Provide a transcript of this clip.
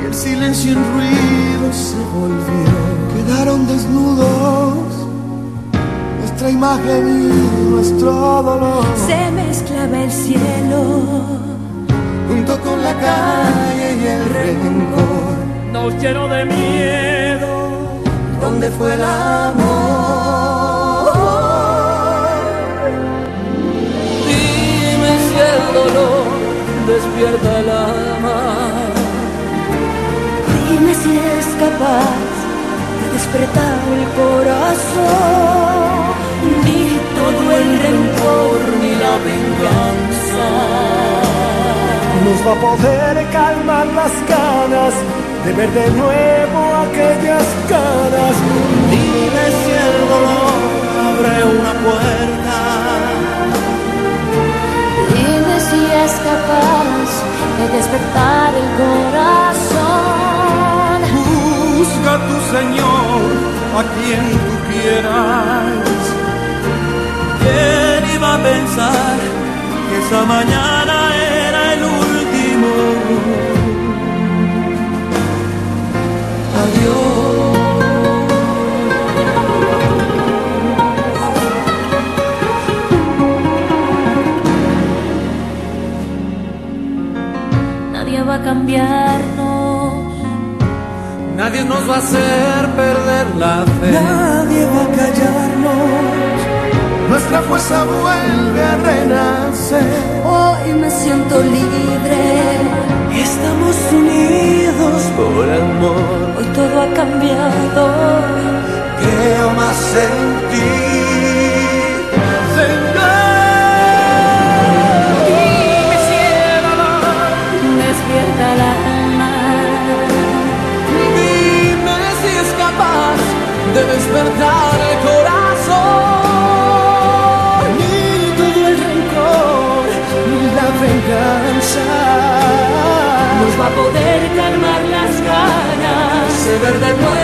y el silencio en ruido se volvió. Quedaron desnudos nuestra imagen y nuestro dolor. Se mezclaba el cielo junto con la calle y el rencor. Nos llenó de miedo. ¿Dónde fue el amor? Despierta el alma. Dime si es capaz de despertar el corazón. Ni todo el rencor ni la venganza. Nos va a poder calmar las ganas de ver de nuevo aquellas caras. Dime si el dolor abre una puerta. Despertar el corazón. Busca tu Señor a quien tú quieras. ¿Quién iba a pensar que esa mañana era el último? Nadie va a cambiarnos. Nadie nos va a hacer perder la fe. Nadie va a callarnos. Nuestra fuerza vuelve a renacer. Hoy me siento libre. Estamos unidos por amor. Hoy todo ha cambiado. Creo más en de despertar el corazón. Ni todo el rencor, ni la venganza. Nos va a poder calmar las ganas. Se ver de nuevo